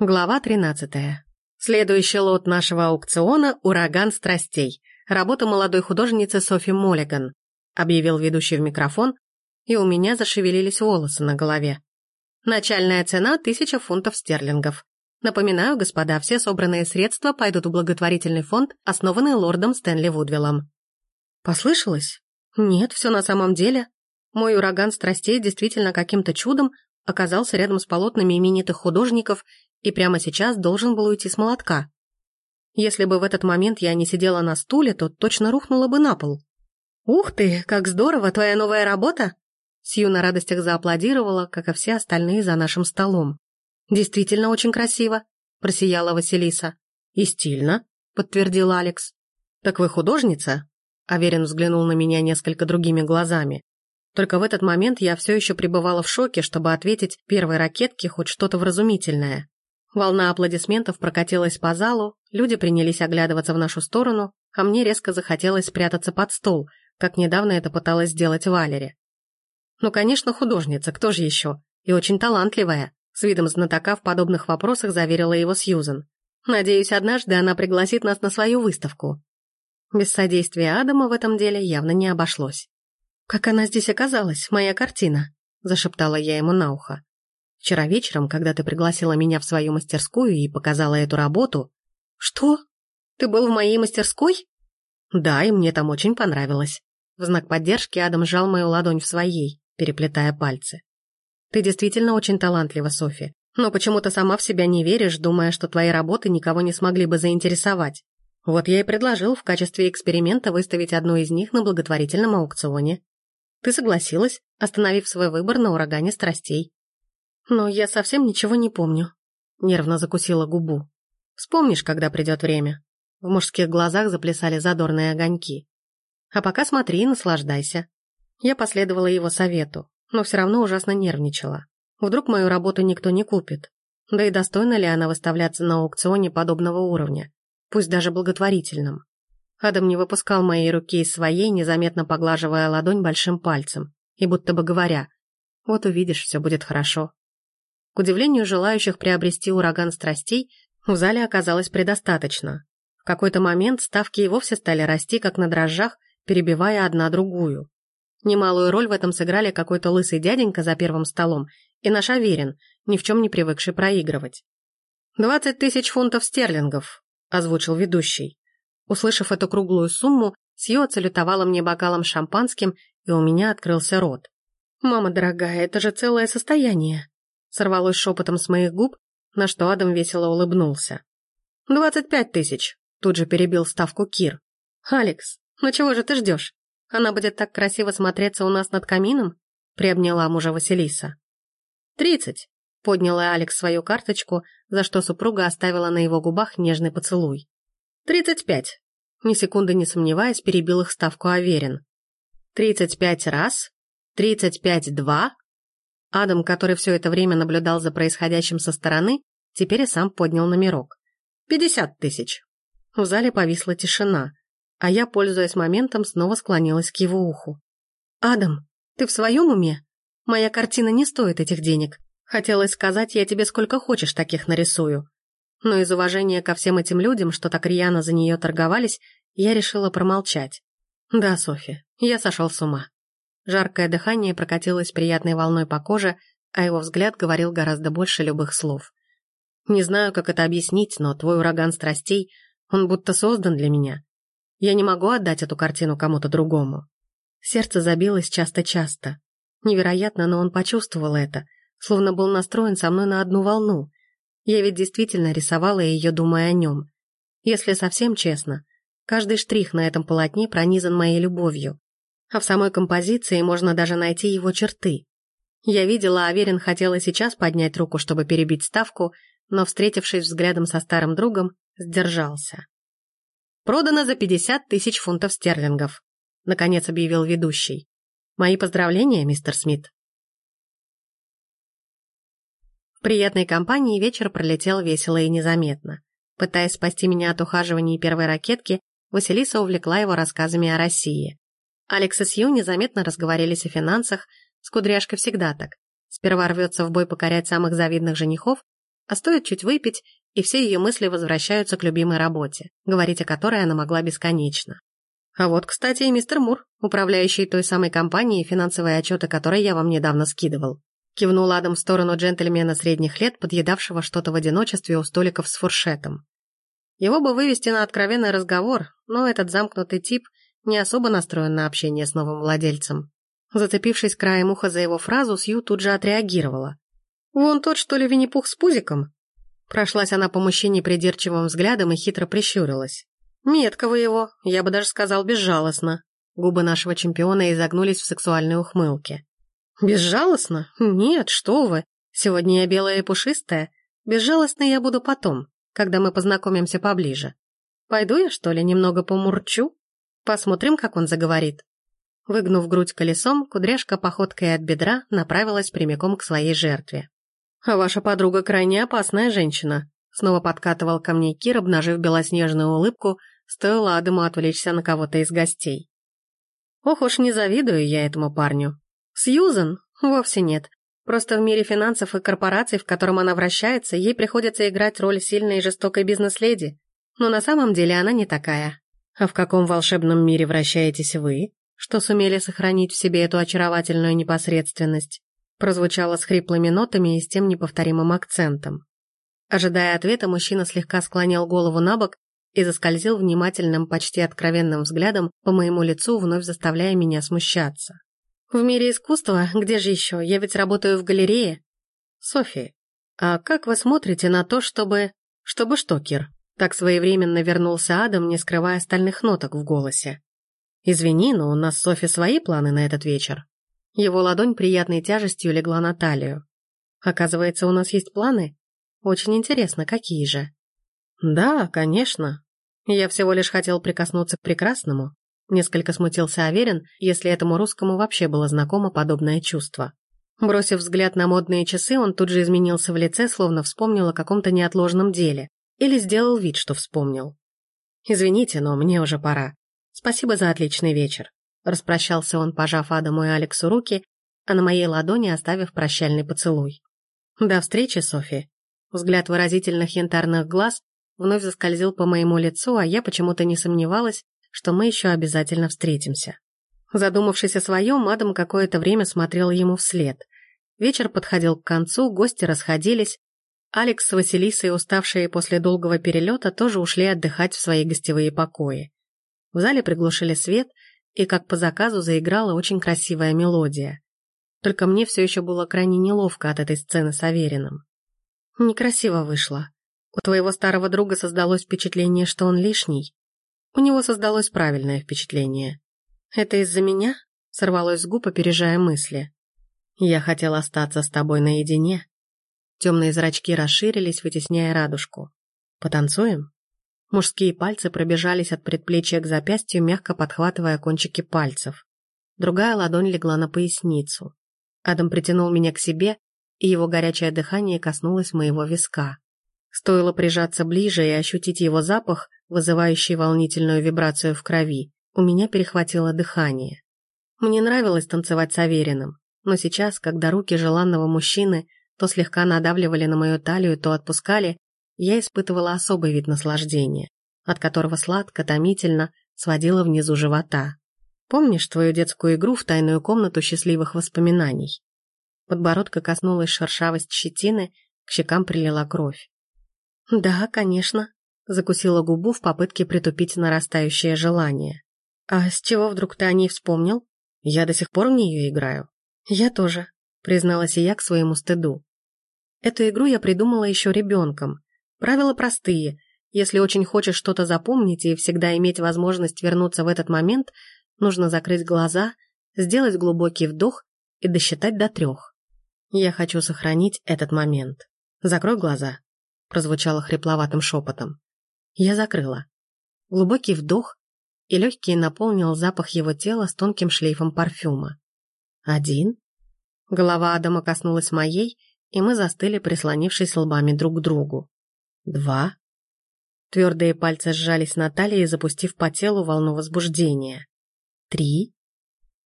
Глава 13. Следующий лот нашего аукциона – «Ураган страстей». Работа молодой художницы Софи Моллиган, объявил ведущий в микрофон, и у меня зашевелились волосы на голове. Начальная цена – тысяча фунтов стерлингов. Напоминаю, господа, все собранные средства пойдут в благотворительный фонд, основанный лордом Стэнли Вудвиллом. Послышалось? Нет, все на самом деле. Мой ураган страстей действительно каким-то чудом оказался рядом с полотнами именитых художников и прямо сейчас должен был уйти с молотка. Если бы в этот момент я не сидела на стуле, то точно рухнула бы на пол. «Ух ты, как здорово, твоя новая работа!» Сью на радостях зааплодировала, как и все остальные за нашим столом. «Действительно очень красиво», — просияла Василиса. «И стильно», — подтвердил Алекс. «Так вы художница?» Аверин взглянул на меня несколько другими глазами. Только в этот момент я все еще пребывала в шоке, чтобы ответить первой ракетке хоть что-то вразумительное. Волна аплодисментов прокатилась по залу, люди принялись оглядываться в нашу сторону, а мне резко захотелось спрятаться под стол, как недавно это пыталась сделать Валери. Ну, конечно, художница, кто же еще? И очень талантливая. С видом знатока в подобных вопросах заверила его Сьюзен. Надеюсь, однажды она пригласит нас на свою выставку. Без содействия Адама в этом деле явно не обошлось. «Как она здесь оказалась, моя картина?» – зашептала я ему на ухо. Вчера вечером, когда ты пригласила меня в свою мастерскую и показала эту работу... Что? Ты был в моей мастерской? Да, и мне там очень понравилось. В знак поддержки Адам сжал мою ладонь в своей, переплетая пальцы. Ты действительно очень талантлива, Софи. Но почему-то сама в себя не веришь, думая, что твои работы никого не смогли бы заинтересовать. Вот я и предложил в качестве эксперимента выставить одну из них на благотворительном аукционе. Ты согласилась, остановив свой выбор на урагане страстей. Но я совсем ничего не помню. Нервно закусила губу. Вспомнишь, когда придет время. В мужских глазах заплясали задорные огоньки. А пока смотри и наслаждайся. Я последовала его совету, но все равно ужасно нервничала. Вдруг мою работу никто не купит. Да и достойна ли она выставляться на аукционе подобного уровня, пусть даже благотворительном. Адам не выпускал моей руки из своей, незаметно поглаживая ладонь большим пальцем, и будто бы говоря, «Вот увидишь, все будет хорошо». К удивлению желающих приобрести ураган страстей, в зале оказалось предостаточно. В какой-то момент ставки и вовсе стали расти, как на дрожжах, перебивая одна другую. Немалую роль в этом сыграли какой-то лысый дяденька за первым столом и наш Аверин, ни в чем не привыкший проигрывать. «Двадцать тысяч фунтов стерлингов», — озвучил ведущий. Услышав эту круглую сумму, Сью отсалютовала мне бокалом шампанским, и у меня открылся рот. «Мама дорогая, это же целое состояние!» Сорвалось шепотом с моих губ, на что Адам весело улыбнулся. «Двадцать пять тысяч!» Тут же перебил ставку Кир. «Алекс, ну чего же ты ждешь? Она будет так красиво смотреться у нас над камином?» Приобняла мужа Василиса. «Тридцать!» Подняла Алекс свою карточку, за что супруга оставила на его губах нежный поцелуй. «Тридцать пять!» Ни секунды не сомневаясь, перебил их ставку Аверин. «Тридцать пять раз! Тридцать пять два!» Адам, который все это время наблюдал за происходящим со стороны, теперь и сам поднял номерок. «Пятьдесят тысяч». В зале повисла тишина, а я, пользуясь моментом, снова склонилась к его уху. «Адам, ты в своем уме? Моя картина не стоит этих денег. Хотелось сказать, я тебе сколько хочешь таких нарисую. Но из уважения ко всем этим людям, что так рьяно за нее торговались, я решила промолчать. Да, Софи, я сошел с ума. Жаркое дыхание прокатилось приятной волной по коже, а его взгляд говорил гораздо больше любых слов. Не знаю, как это объяснить, но твой ураган страстей, он будто создан для меня. Я не могу отдать эту картину кому-то другому. Сердце забилось часто-часто. Невероятно, но он почувствовал это, словно был настроен со мной на одну волну. Я ведь действительно рисовала ее, думая о нем. Если совсем честно, каждый штрих на этом полотне пронизан моей любовью а в самой композиции можно даже найти его черты. Я видела, Аверин хотела сейчас поднять руку, чтобы перебить ставку, но, встретившись взглядом со старым другом, сдержался. «Продано за 50 тысяч фунтов стерлингов», — наконец объявил ведущий. «Мои поздравления, мистер Смит». В приятной компании вечер пролетел весело и незаметно. Пытаясь спасти меня от ухаживаний первой ракетки, Василиса увлекла его рассказами о России. Алекс и Сью незаметно разговорились о финансах, с кудряшкой всегда так. Сперва рвется в бой покорять самых завидных женихов, а стоит чуть выпить, и все ее мысли возвращаются к любимой работе, говорить о которой она могла бесконечно. А вот, кстати, и мистер Мур, управляющий той самой компанией, финансовые отчеты которой я вам недавно скидывал. Кивнул Адам в сторону джентльмена средних лет, подъедавшего что-то в одиночестве у столиков с фуршетом. Его бы вывести на откровенный разговор, но этот замкнутый тип не особо настроен на общение с новым владельцем. Зацепившись краем уха за его фразу, Сью тут же отреагировала. «Вон тот, что ли, Винни-Пух с пузиком?» Прошлась она по мужчине придирчивым взглядом и хитро прищурилась. «Метко вы его, я бы даже сказал безжалостно». Губы нашего чемпиона изогнулись в сексуальной ухмылке. «Безжалостно? Нет, что вы. Сегодня я белая и пушистая. Безжалостно я буду потом, когда мы познакомимся поближе. Пойду я, что ли, немного помурчу? Посмотрим, как он заговорит». Выгнув грудь колесом, кудряшка походкой от бедра направилась прямиком к своей жертве. «А ваша подруга крайне опасная женщина», снова подкатывал ко мне Кир, обнажив белоснежную улыбку, стоило Адаму отвлечься на кого-то из гостей. Ох уж не завидую я этому парню. Сьюзан? Вовсе нет. Просто в мире финансов и корпораций, в котором она вращается, ей приходится играть роль сильной и жестокой бизнес-леди. Но на самом деле она не такая. А в каком волшебном мире вращаетесь вы, что сумели сохранить в себе эту очаровательную непосредственность? Прозвучало с хриплыми нотами и с тем неповторимым акцентом. Ожидая ответа, мужчина слегка склонил голову на бок и заскользил внимательным, почти откровенным взглядом по моему лицу, вновь заставляя меня смущаться. «В мире искусства? Где же еще? Я ведь работаю в галерее». «Софи, а как вы смотрите на то, чтобы...» «Чтобы что, Кир?» Так своевременно вернулся Адам, не скрывая остальных ноток в голосе. «Извини, но у нас с Софи свои планы на этот вечер». Его ладонь приятной тяжестью легла на талию. «Оказывается, у нас есть планы? Очень интересно, какие же?» «Да, конечно. Я всего лишь хотел прикоснуться к прекрасному». Несколько смутился Аверин, если этому русскому вообще было знакомо подобное чувство. Бросив взгляд на модные часы, он тут же изменился в лице, словно вспомнил о каком-то неотложном деле. Или сделал вид, что вспомнил. «Извините, но мне уже пора. Спасибо за отличный вечер». Распрощался он, пожав Адаму и Алексу руки, а на моей ладони оставив прощальный поцелуй. «До встречи, Софи». Взгляд выразительных янтарных глаз вновь заскользил по моему лицу, а я почему-то не сомневалась, что мы еще обязательно встретимся. Задумавшись о своем, Адам какое-то время смотрел ему вслед. Вечер подходил к концу, гости расходились. Алекс с Василисой, уставшие после долгого перелета, тоже ушли отдыхать в свои гостевые покои. В зале приглушили свет, и как по заказу заиграла очень красивая мелодия. Только мне все еще было крайне неловко от этой сцены с Авериным. Некрасиво вышло. У твоего старого друга создалось впечатление, что он лишний. У него создалось правильное впечатление. Это из-за меня? Сорвалось с губ, опережая мысли. Я хотел остаться с тобой наедине. Темные зрачки расширились, вытесняя радужку. Потанцуем? Мужские пальцы пробежались от предплечья к запястью, мягко подхватывая кончики пальцев. Другая ладонь легла на поясницу. Адам притянул меня к себе, и его горячее дыхание коснулось моего виска. Стоило прижаться ближе и ощутить его запах, вызывающий волнительную вибрацию в крови, у меня перехватило дыхание. Мне нравилось танцевать с Авериным, но сейчас, когда руки желанного мужчины то слегка надавливали на мою талию, то отпускали, я испытывала особый вид наслаждения, от которого сладко, томительно сводило внизу живота. Помнишь твою детскую игру в тайную комнату счастливых воспоминаний? Подбородка коснулась шершавость щетины, к щекам прилила кровь. «Да, конечно», — закусила губу в попытке притупить нарастающее желание. «А с чего вдруг ты о ней вспомнил? Я до сих пор в нее играю». «Я тоже», — призналась и я к своему стыду. Эту игру я придумала еще ребенком. Правила простые. Если очень хочешь что-то запомнить и всегда иметь возможность вернуться в этот момент, нужно закрыть глаза, сделать глубокий вдох и досчитать до трех. Я хочу сохранить этот момент. Закрой глаза прозвучало хрипловатым шепотом. Я закрыла. Глубокий вдох, и легкий наполнил запах его тела с тонким шлейфом парфюма. Один. Голова Адама коснулась моей, и мы застыли, прислонившись лбами друг к другу. Два. Твердые пальцы сжались на талии, запустив по телу волну возбуждения. Три.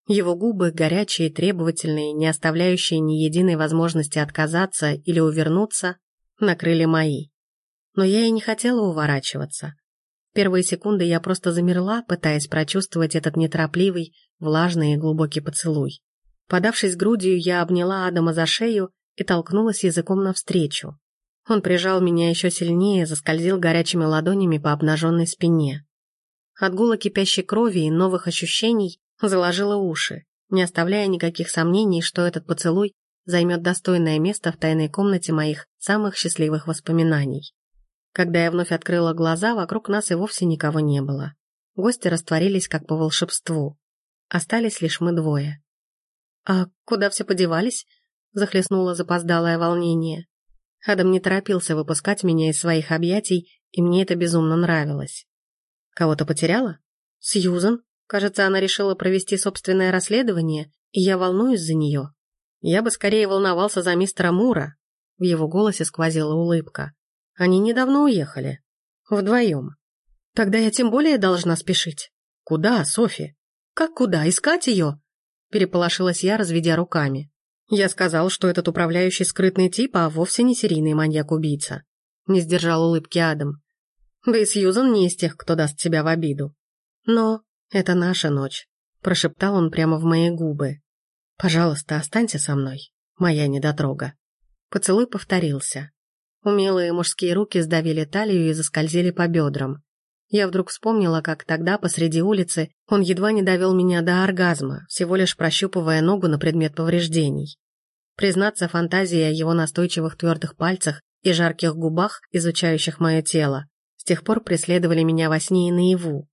Его губы, горячие, требовательные, не оставляющие ни единой возможности отказаться или увернуться, накрыли мои. Но я и не хотела уворачиваться. Первые секунды я просто замерла, пытаясь прочувствовать этот неторопливый, влажный и глубокий поцелуй. Подавшись грудью, я обняла Адама за шею и толкнулась языком навстречу. Он прижал меня еще сильнее, заскользил горячими ладонями по обнаженной спине. От гула кипящей крови и новых ощущений заложила уши, не оставляя никаких сомнений, что этот поцелуй займет достойное место в тайной комнате моих самых счастливых воспоминаний. Когда я вновь открыла глаза, вокруг нас и вовсе никого не было. Гости растворились как по волшебству. Остались лишь мы двое. «А куда все подевались?» — захлестнуло запоздалое волнение. Адам не торопился выпускать меня из своих объятий, и мне это безумно нравилось. «Кого-то потеряла?» «Сьюзан. Кажется, она решила провести собственное расследование, и я волнуюсь за нее. Я бы скорее волновался за мистера Мура». В его голосе сквозила улыбка. «Они недавно уехали. Вдвоем. Тогда я тем более должна спешить». «Куда, Софи?» «Как куда? Искать ее?» Переполошилась я, разведя руками. Я сказал, что этот управляющий скрытный тип, а вовсе не серийный маньяк-убийца. Не сдержал улыбки Адам. Да и Сьюзан не из тех, кто даст себя в обиду. Но это наша ночь, прошептал он прямо в мои губы. Пожалуйста, останься со мной, моя недотрога. Поцелуй повторился. Умелые мужские руки сдавили талию и заскользили по бедрам. Я вдруг вспомнила, как тогда посреди улицы он едва не довел меня до оргазма, всего лишь прощупывая ногу на предмет повреждений. Признаться, фантазия о его настойчивых твердых пальцах и жарких губах, изучающих мое тело, с тех пор преследовали меня во сне и наяву.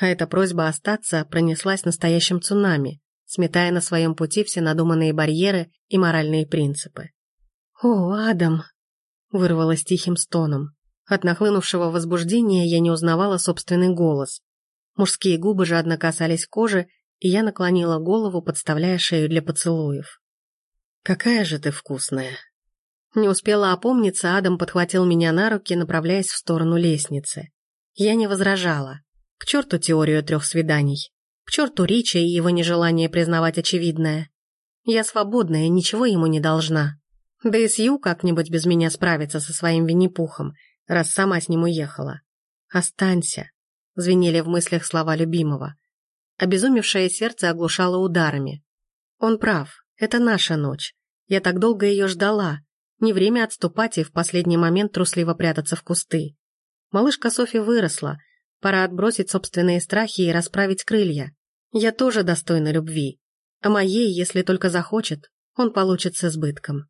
А эта просьба остаться пронеслась настоящим цунами, сметая на своем пути все надуманные барьеры и моральные принципы. «О, Адам!» — вырвалась тихим стоном. От нахлынувшего возбуждения я не узнавала собственный голос. Мужские губы жадно касались кожи, и я наклонила голову, подставляя шею для поцелуев. «Какая же ты вкусная!» Не успела опомниться, Адам подхватил меня на руки, направляясь в сторону лестницы. Я не возражала. К черту теорию трех свиданий. К черту Рича и его нежелание признавать очевидное. Я свободная, ничего ему не должна. Да и Сью как-нибудь без меня справится со своим Винни-Пухом, раз сама с ним уехала. «Останься», — звенели в мыслях слова любимого. Обезумевшее сердце оглушало ударами. Он прав, это наша ночь. Я так долго ее ждала. Не время отступать и в последний момент трусливо прятаться в кусты. Малышка Софи выросла. Пора отбросить собственные страхи и расправить крылья. Я тоже достойна любви. А моей, если только захочет, он получит с избытком.